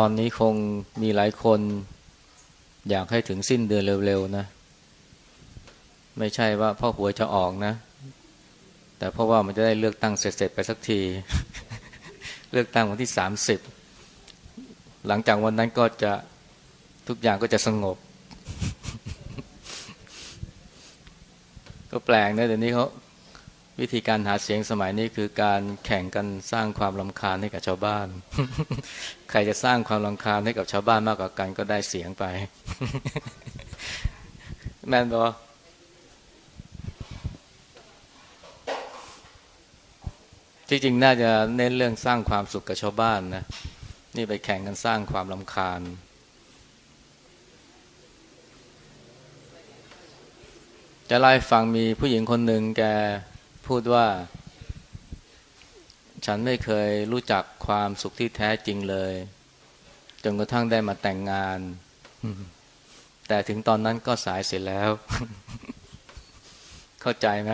ตอนนี้คงมีหลายคน อยากให้ถึงสิ้นเดือนเร็วๆนะ ไม่ใช่ว่าพ่อหัวจะออกนะ แต่เพราะว่ามันจะได้เลือกตั้งเสร็จๆไปสักที เลือกตั้งวันที่สามสิบหลังจากวันนั้นก็จะทุกอย่างก็จะสงบ ก็แปลกนะเดี๋ยวนี้เขา วิธีการหาเสียงสมัยนี้คือการแข่งกันสร้างความลำคาญให้กับชาวบ้าน ใครจะสร้างความลำคาญให้กับชาวบ้านมากกว่ากันก็ได้เสียงไป แม่นบอที่จริงน่าจะเน้นเรื่องสร้างความสุขกับชาวบ้านนะ นี่ไปแข่งกันสร้างความลำคาญจะไล่ฟังมีผู้หญิงคนหนึ่งแก พูดว่า ฉันไม่เคยรู้จักความสุขที่แท้จริงเลย จนกระทั่งได้มาแต่งงาน แต่ถึงตอนนั้นก็สายเสร็จแล้ว เข้าใจไหม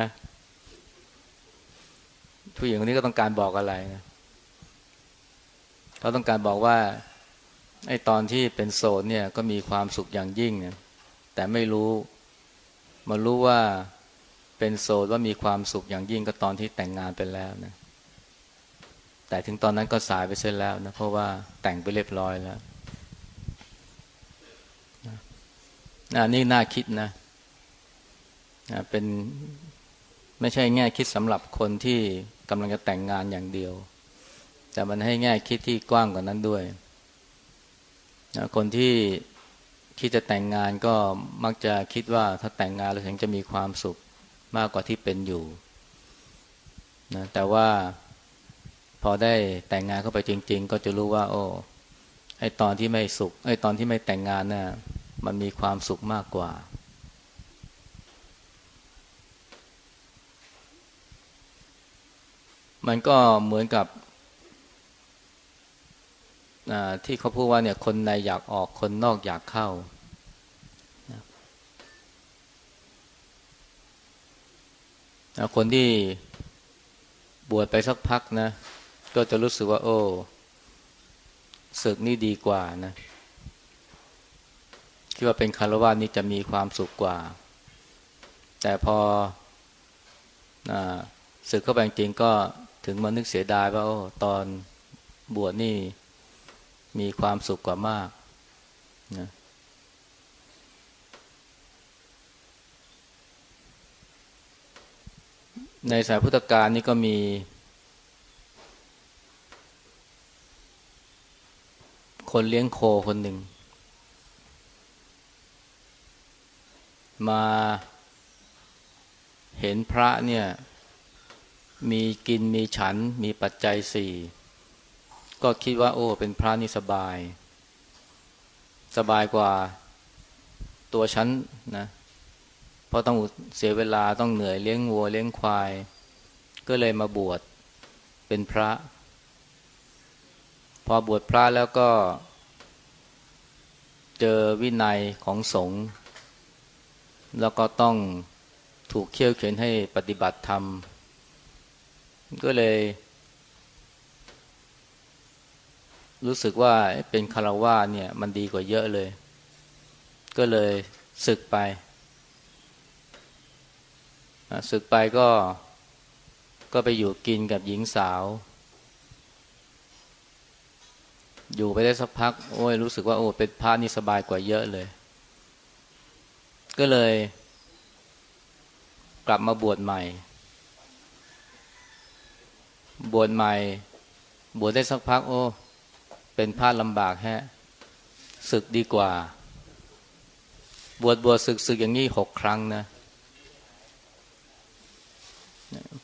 ผู้หญิงคนนี้ก็ต้องการบอกอะไรนะเขาต้องการบอกว่าไอ้ตอนที่เป็นโสดเนี่ยก็มีความสุขอย่างยิ่งนแต่ไม่รู้มารู้ว่า เป็นโสดว่ามีความสุขอย่างยิ่งก็ตอนที่แต่งงานไปแล้วนะ แต่ถึงตอนนั้นก็สายไปเสียแล้วนะ เพราะว่าแต่งไปเรียบร้อยแล้วนะนี่น่าคิดนะนะเป็นไม่ใช่แง่คิดสำหรับคนที่กำลังจะแต่งงานอย่างเดียว แต่มันให้แง่คิดที่กว้างกว่านั้นด้วยนะคนที่คิดจะแต่งงานก็มักจะคิดว่าถ้าแต่งงานแล้วถึงจะมีความสุข มากกว่าที่เป็นอยู่นะแต่ว่าพอได้แต่งงานเข้าไปจริง ๆ ก็จะรู้ว่า โอ้ไอตอนที่ไม่สุขไอตอนที่ไม่แต่งงานนะ่ะมันมีความสุขมากกว่า มันก็เหมือนกับที่เขาพูดว่าเนี่ยคนในอยากออกคนนอกอยากเข้า คนที่บวชไปสักพักนะ ก็จะรู้สึกว่า โอ้ศึกนี่ดีกว่านะคิดว่าเป็นคารวะนี่จะมีความสุขกว่า แต่พอศึกเข้าไปจริงก็ถึงมานึกเสียดายว่าโอ้ตอนบวชนี่มีความสุขกว่ามากนะ ในสายพุทธกาลนี่ก็มี คนเลี้ยงโคคนหนึ่ง มาเห็นพระเนี่ย มีกินมีฉันมีปัจจัยสี่ก็คิดว่า โอ้ เป็นพระนี่สบาย สบายกว่าตัวฉันนะ เพราะต้องเสียเวลาต้องเหนื่อยเลี้ยงวัวเลี้ยงควาย ก็เลยมาบวชเป็นพระ พอบวชพระแล้วก็ เจอวินัยของสงฆ์แล้วก็ต้องถูกเขี่ยวเข็นให้ปฏิบัติธรรม ก็เลย รู้สึกว่าเป็นคารวะเนี่ย มันดีกว่าเยอะเลย ก็เลยศึกไป ศึกไปก็ก็ไปอยู่กินกับหญิงสาว อยู่ไปได้สักพัก โอ้ยรู้สึกว่าโอ้เป็นพระนี่สบายกว่าเยอะเลย ก็เลย กลับมาบวชใหม่ บวชใหม่ บวชได้สักพัก โอ้ เป็นพระลำบากแฮะศึกดีกว่า บวชบวชศึกศึกอย่างนี้หกครั้งนะ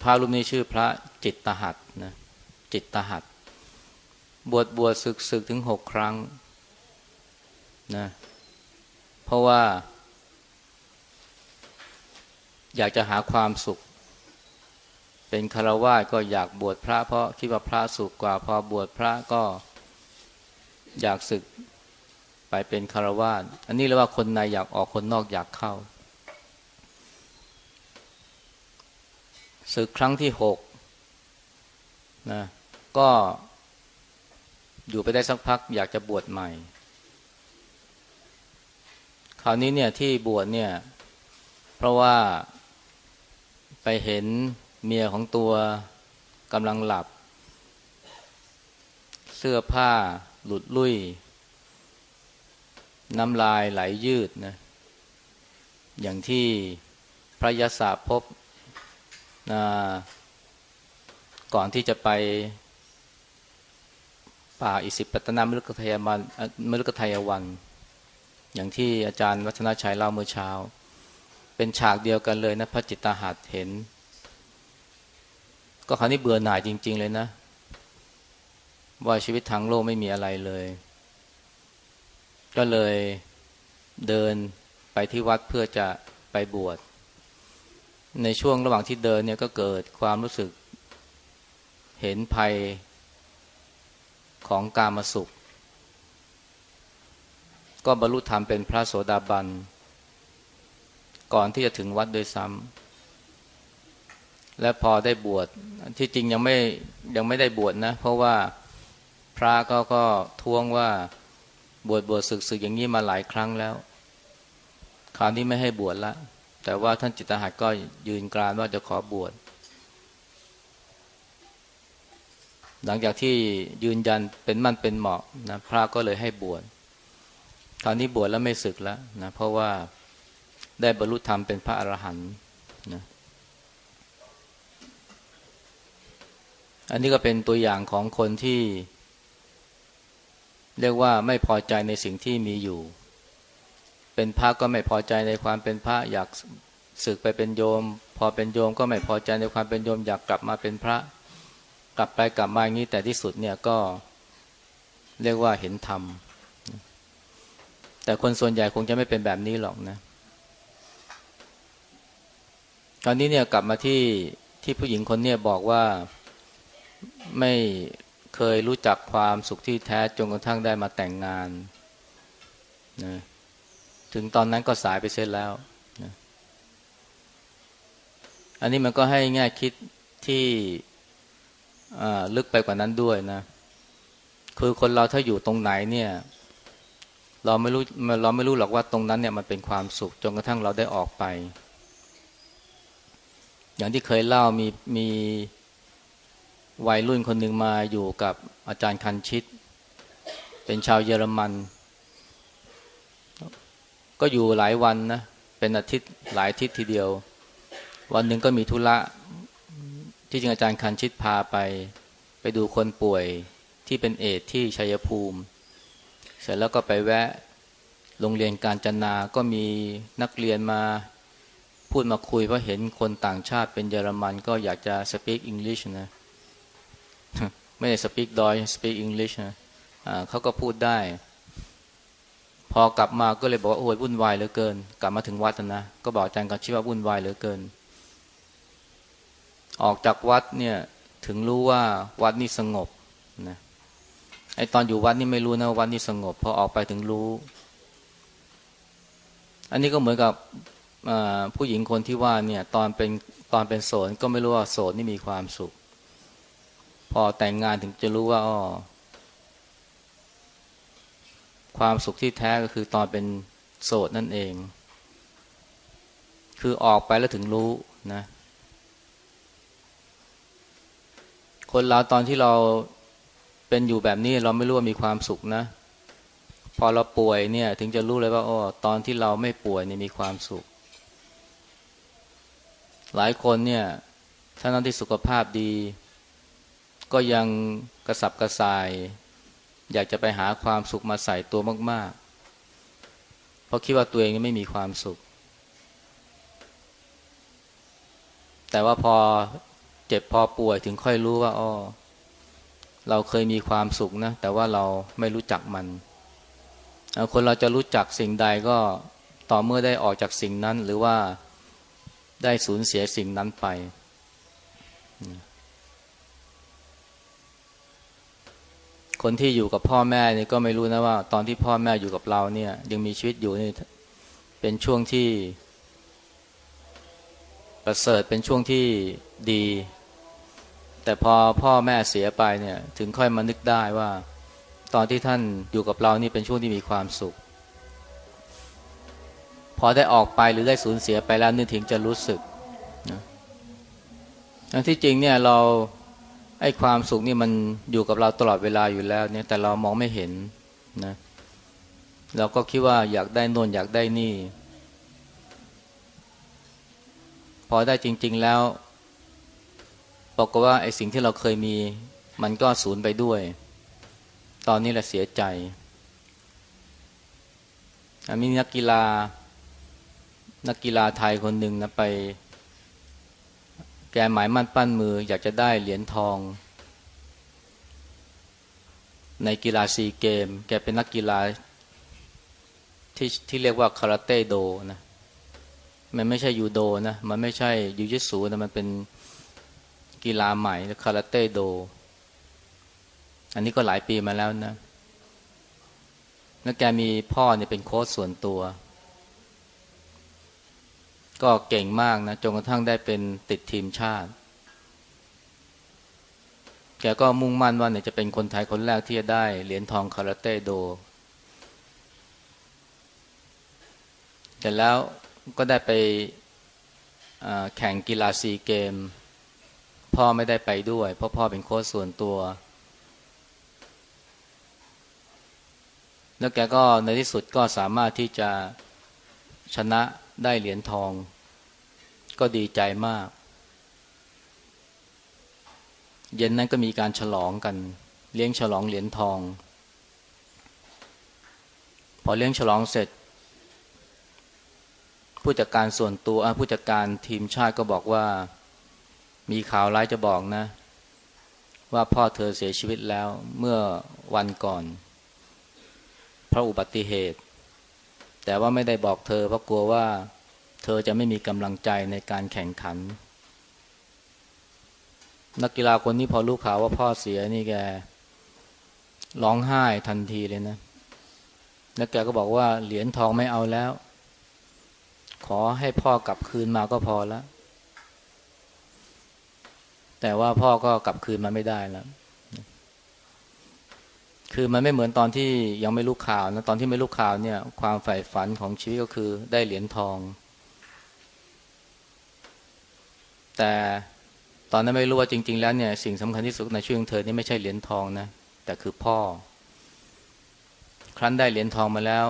พระรูปนี้ชื่อพระจิตตหัดนะจิตตหัดบวชบวชศึกศึกถึงหกครั้งนะเพราะว่า อยากจะหาความสุข เป็นคารวะก็อยากบวชพระ เพราะคิดว่าพระสุขกว่า พอบวชพระก็อยากศึกไปเป็นคารวะอันนี้เรียกว่าคนในอยากออกคนนอกอยากเข้า ศึกครั้งที่หกนะก็อยู่ไปได้สักพัก อยากจะบวชใหม่ คราวนี้เนี่ยที่บวชเนี่ย เพราะว่าไปเห็นเมียของตัวกำลังหลับ เสื้อผ้าหลุดลุ่ย น้ำลายไหลยืดนะอย่างที่พระยศพบ ก่อนที่จะไปป่าอิสิปตนามฤกทายมันมฤกทายวัน อย่างที่อาจารย์วัฒนชัยเล่าเมื่อเช้า เป็นฉากเดียวกันเลยนะพระจิตตาหัดเห็น ก็คราวนี้เบื่อหน่ายจริง ๆ เลยนะ ว่าชีวิตทางโลกไม่มีอะไรเลย ก็เลยเดินไปที่วัดเพื่อจะไปบวช ในช่วงระหว่างที่เดินเนี่ยก็เกิดความรู้สึก เห็นภัยของกามาสุข ก็บรรลุธรรมเป็นพระโสดาบัน ก่อนที่จะถึงวัดโดยซ้ำและพอได้บวชที่จริงยังไม่ยังไม่ได้บวชนะ เพราะว่าพระก็ก็ท้วงว่าบวชบวชศึกศึกอย่างนี้มาหลายครั้งแล้ว คราวนี้ไม่ให้บวชละ แต่ว่าท่านจิตตหัดก็ยืนกรานว่าจะขอบวช หลังจากที่ยืนยันเป็นมั่นเป็นเหมาะนะพระก็เลยให้บวชคราวนี้บวชแล้วไม่ศึกแล้วนะเพราะว่าได้บรรลุธรรมเป็นพระอรหันต์นะอันนี้ก็เป็นตัวอย่างของคนที่ เรียกว่าไม่พอใจในสิ่งที่มีอยู่ เป็นพระก็ไม่พอใจในความเป็นพระอยากศึกไปเป็นโยม พอเป็นโยมก็ไม่พอใจในความเป็นโยมอยากกลับมาเป็นพระ กลับไปกลับมาอย่างนี้แต่ที่สุดเนี่ยก็เรียกว่าเห็นธรรม แต่คนส่วนใหญ่คงจะไม่เป็นแบบนี้หรอกนะตอนนี้เนี่ยกลับมาที่ที่ผู้หญิงคนเนี้บอกว่าไม่เคยรู้จักความสุขที่แท้จนกระทั่งได้มาแต่งงานนะ ถึงตอนนั้นก็สายไปเสียแล้วนะอันนี้มันก็ให้แง่คิดที่ลึกไปกว่านั้นด้วยนะ คือคนเราถ้าอยู่ตรงไหนเนี่ย เราไม่รู้เราไม่รู้หรอกว่าตรงนั้นเนี่ยมันเป็นความสุขจนกระทั่งเราได้ออกไป อย่างที่เคยเล่ามีมีวัยรุ่นคนหนึ่งมาอยู่กับอาจารย์คันชิต เป็นชาวเยอรมัน ก็อยู่หลายวันนะ เป็นอาทิตย์หลายอาทิตย์ทีเดียว วันหนึ่งก็มีธุระ ที่จริงอาจารย์คันชิตพาไป ไปดูคนป่วยที่เป็นเอดที่ชัยภูมิ เสร็จแล้วก็ไปแวะโรงเรียนการจนา ก็มีนักเรียนมาพูดมาคุยเพราะเห็นคนต่างชาติเป็นเยอรมัน ก็อยากจะ speak English นะ ไม่ได้ speak ดอย speak English นะเขาก็พูดได้ อกลับมาก็เลยบอกว่าโอ้ยวุ่นวายเหลือเกิน กลับมาถึงวัดนะก็บอกอาจารย์กันชิว่าวุ่นวายเหลือเกิน ออกจากวัดเนี่ยถึงรู้ว่าวัดนี่สงบนะไอตอนอยู่วัดนี่ไม่รู้นะวัดนี่สงบพอออกไปถึงรู้ อันนี้ก็เหมือนกับผู้หญิงคนที่ว่าเนี่ย ตอนเป็นตอนเป็นโสดก็ไม่รู้ว่าโสดนี่มีความสุข พอแต่งงานถึงจะรู้ว่าอ๋อ ความสุขที่แท้ก็คือตอนเป็นโสดนั่นเอง คือออกไปแล้วถึงรู้นะ คนเราตอนที่เราเป็นอยู่แบบนี้เราไม่รู้ว่ามีความสุขนะ พอเราป่วยเนี่ย ถึงจะรู้เลยว่าอ๋อตอนที่เราไม่ป่วยเนี่ยมีความสุข หลายคนเนี่ยถ้านั้นที่สุขภาพดี ก็ยังกระสับกระส่าย อยากจะไปหาความสุขมาใส่ตัวมาก ๆ เพราะคิดว่าตัวเองไม่มีความสุข แต่ว่าพอเจ็บพอป่วยถึงค่อยรู้ว่าอ๋อเราเคยมีความสุขนะ แต่ว่าเราไม่รู้จักมัน คนเราจะรู้จักสิ่งใดก็ต่อเมื่อได้ออกจากสิ่งนั้นหรือว่าได้สูญเสียสิ่งนั้นไป คนที่อยู่กับพ่อแม่นี่ก็ไม่รู้นะว่า ตอนที่พ่อแม่อยู่กับเราเนี่ย ยังมีชีวิตอยู่นี่เป็นช่วงที่ ประเสริฐเป็นช่วงที่ดี แต่พอพ่อแม่เสียไปเนี่ย ถึงค่อยมานึกได้ว่า ตอนที่ท่านอยู่กับเรานี่เป็นช่วงที่มีความสุข พอได้ออกไปหรือได้สูญเสียไปแล้วนึกถึงจะรู้สึกนะทั้งที่จริงเนี่ยเรา ไอ้ความสุขนี่มันอยู่กับเราตลอดเวลาอยู่แล้ว เนี่ย แต่เรามองไม่เห็นนะ เราก็คิดว่าอยากได้นนอยากได้นี่ พอได้จริง ๆแล้วบอกว่าไอ้สิ่งที่เราเคยมี มันก็สูญไปด้วย ตอนนี้แหละเสียใจมีนักกีฬา นักกีฬาไทยคนหนึ่งนะไป แกหมายมั่นปั้นมือ อยากจะได้เหรียญทอง ในกีฬาซีเกม แกเป็นนักกีฬาที่ที่เรียกว่าคาราเต้โดนะมันไม่ใช่ยูโดนะมันไม่ใช่ยูยิสูนะมันเป็นกีฬาใหม่คาราเต้โด อันนี้ก็หลายปีมาแล้วนะแล้วแกมีพ่อเนี่ยเป็นโค้ชส่วนตัว ก็เก่งมากนะจนกระทั่งได้เป็นติดทีมชาติ แกก็มุ่งมั่นว่าเนี่ยจะเป็นคนไทยคนแรกที่จะได้เหรียญทองคาราเต้โดแต่แล้วก็ได้ไปแข่งกีฬาซีเกม พ่อไม่ได้ไปด้วย เพราะพ่อเป็นโค้ชส่วนตัว แล้วแกก็ในที่สุดก็สามารถที่จะชนะ ได้เหรียญทอง ก็ดีใจมาก เย็นนั้นก็มีการฉลองกัน เลี้ยงฉลองเหรียญทอง พอเลี้ยงฉลองเสร็จ ผู้จัดการส่วนตัวผู้จัดการทีมชาติก็บอกว่า มีข่าวร้ายจะบอกนะ ว่าพ่อเธอเสียชีวิตแล้วเมื่อวันก่อน เพราะอุบัติเหตุ แต่ว่าไม่ได้บอกเธอเพราะกลัวว่า เธอจะไม่มีกำลังใจในการแข่งขัน นักกีฬาคนนี้พอรู้ข่าวว่าพ่อเสียนี่แกร้องไห้ทันทีเลยนะ แล้วแกก็บอกว่าเหรียญทองไม่เอาแล้ว ขอให้พ่อกลับคืนมาก็พอแล้ว แต่ว่าพ่อก็กลับคืนมาไม่ได้แล้ว คือมันไม่เหมือนตอนที่ยังไม่รู้ข่าวนะตอนที่ไม่รู้ข่าวเนี่ย ความใฝ่ฝันของชีวิตก็คือได้เหรียญทอง แต่ตอนนั้นไม่รู้ว่าจริง ๆ แล้วเนี่ยสิ่งสำคัญที่สุดในชีวิตของเธอนี่ไม่ใช่เหรียญทองนะแต่คือพ่อ ครั้นได้เหรียญทองมาแล้ว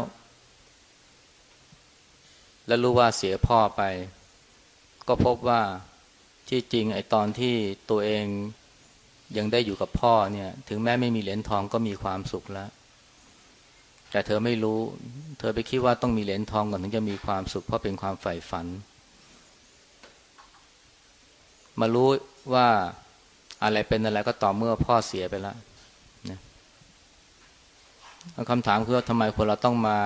แล้วรู้ว่าเสียพ่อไป ก็พบว่าที่จริงไอ้ตอนที่ตัวเอง ยังได้อยู่กับพ่อเนี่ย ถึงแม้ไม่มีเหรียญทองก็มีความสุขแล้ว แต่เธอไม่รู้ เธอไปคิดว่าต้องมีเหรียญทองก่อนถึงจะมีความสุข เพราะเป็นความใฝ่ฝัน มารู้ว่าอะไรเป็นอะไรก็ต่อเมื่อพ่อเสียไปแล้วนะคำถามคือว่าทำไมคนเราต้องมา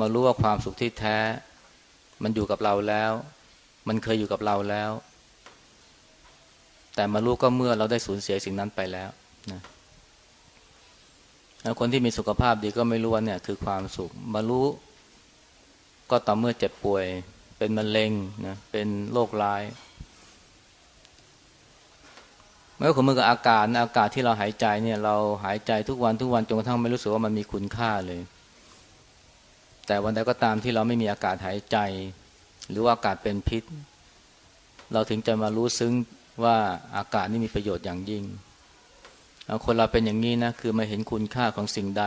มารู้ว่าความสุขที่แท้ มันอยู่กับเราแล้ว มันเคยอยู่กับเราแล้ว แต่มารู้ก็เมื่อเราได้สูญเสียสิ่งนั้นไปแล้วนะแล้วคนที่มีสุขภาพดีก็ไม่รู้ว่าเนี่ยคือความสุข มารู้ก็ต่อเมื่อเจ็บป่วย เป็นมะเร็งนะเป็นโรคร้ายมันก็เหมือนกับอากาศอากาศที่เราหายใจเนี่ย เราหายใจทุกวันทุกวันจนกระทั่งไม่รู้สึกว่ามันมีคุณค่าเลย แต่วันใดก็ตามที่เราไม่มีอากาศหายใจ หรือว่าอากาศเป็นพิษ เราถึงจะมารู้ซึ้ง ว่าอากาศนี่มีประโยชน์อย่างยิ่ง คนเราเป็นอย่างนี้นะ คือมาเห็นคุณค่าของสิ่งใด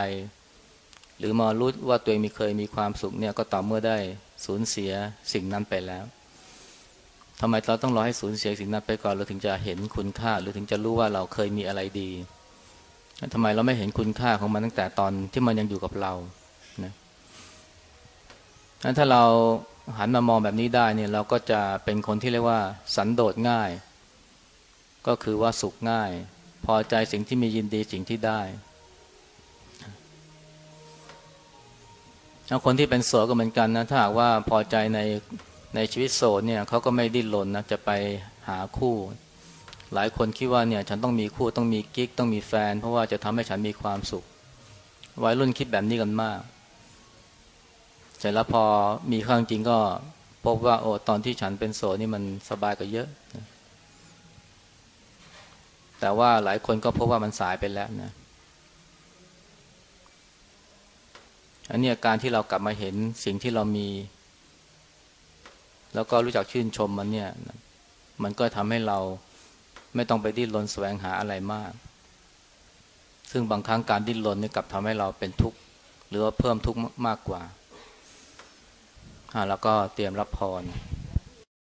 หรือมารู้ว่าตัวเองมีเคยมีความสุขเนี่ยก็ต่อเมื่อได้สูญเสียสิ่งนั้นไปแล้วทำไมเราต้องรอให้สูญเสียสิ่งนั้นไปก่อนเราถึงจะเห็นคุณค่า หรือถึงจะรู้ว่าเราเคยมีอะไรดีทำไมเราไม่เห็นคุณค่าของมันตั้งแต่ตอนที่มันยังอยู่กับเรานะถ้าเราหันมามองแบบนี้ได้เนี่ยเราก็จะเป็นคนที่เรียกว่า สันโดษง่าย ก็คือว่าสุขง่าย พอใจสิ่งที่มียินดีสิ่งที่ได้แล้วคนที่เป็นโสดก็เหมือนกันนะถ้าหากว่าพอใจในในชีวิตโสดเนี่ยเขาก็ไม่ดิ้นรนนะจะไปหาคู่ หลายคนคิดว่าเนี่ยฉันต้องมีคู่ต้องมีกิ๊กต้องมีแฟน เพราะว่าจะทำให้ฉันมีความสุข วัยรุ่นคิดแบบนี้กันมากเสร็จแล้วพอมีข้างจริงก็พบว่าโอ้ตอนที่ฉันเป็นโสดนี่มันสบายกว่าเยอะ แต่ว่าหลายคนก็พบว่ามันสายไปแล้วนะอันนี้การที่เรากลับมาเห็นสิ่งที่เรามี แล้วก็รู้จักชื่นชมมันเนี่ย มันก็ทำให้เราไม่ต้องไปดิ้นรนแสวงหาอะไรมาก ซึ่งบางครั้งการดิ้นรนนี่กลับทำให้เราเป็นทุกข์หรือว่าเพิ่มทุกข์มากกว่า แล้วก็เตรียมรับพร